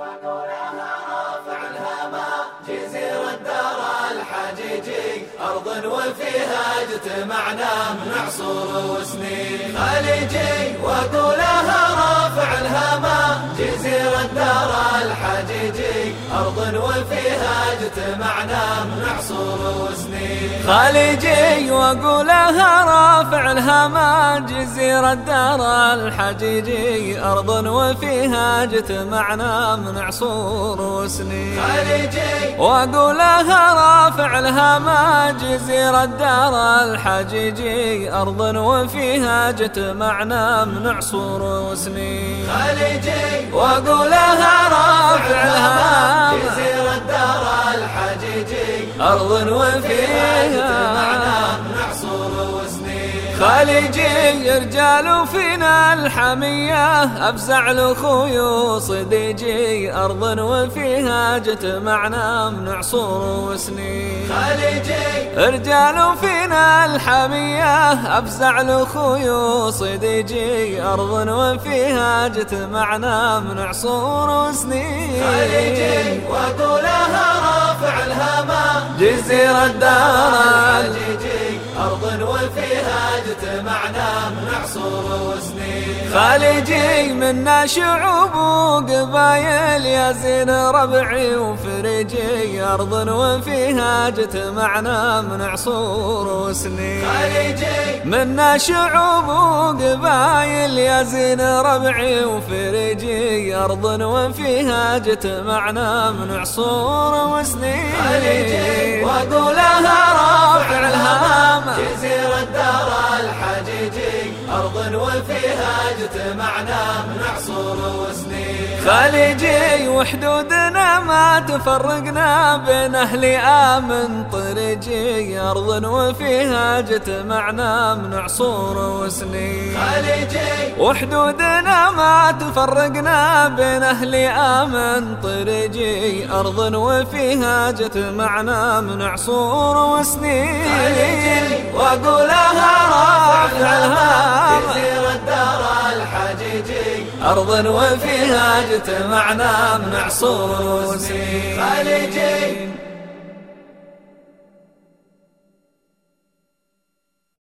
وقولها رافع الهما جزيرة الدار الحجيجي أرض وفيها اجتمعنا من عصور وسنين خليجي وقولها رافع الهما جزيرة الدار الحجيجي أرض وفيها اجتمعنا من عصور وسنين خليجي وقولها رافع الهما جزيرة الدار الحجيجي أرض وفيها اجتمعنا من عصور وسنين. خليجي وأقولها رافع الهما جزيرة الدار الحجيجي أرض وفيها اجتمعنا من عصور وسنين. خليجي وأقولها رافع الهما جزيرة الدار الحجيجي أرض وفيها اجتمعنا خليجي رجال فينا الحمية أفزع لأخوي وصديجي أرض وفيها اجتمعنا من عصور وسنين. خليجي رجال فينا الحمية أفزع لأخوي وصديجي أرض وفيها اجتمعنا من عصور وسنين. خليجي وقولها رافع الهما جزيرة دار اجتمعنا من عصور وسنين خليجي منا شعوب وقبايل يا زين ربعي وفريجي أرض وفيها اجتمعنا من عصور وسنين خليجي منا شعوب وقبايل يا زين ربعي وفريجي أرض وفيها اجتمعنا من عصور وسنين خليجي وأقولها الحجيجي أرض وفيها اجتمعنا من عصور وسنين. خليجي وحدودنا ما تفرقنا بين أهل آمن. طريجي أرض وفيها اجتمعنا من عصور وسنين. خليجي وحدودنا ما تفرقنا بين أهل آمن. طريجي أرض وفيها اجتمعنا من عصور وسنين. وأقولها وفيها اجتمعنا من عصور وسنين خليجي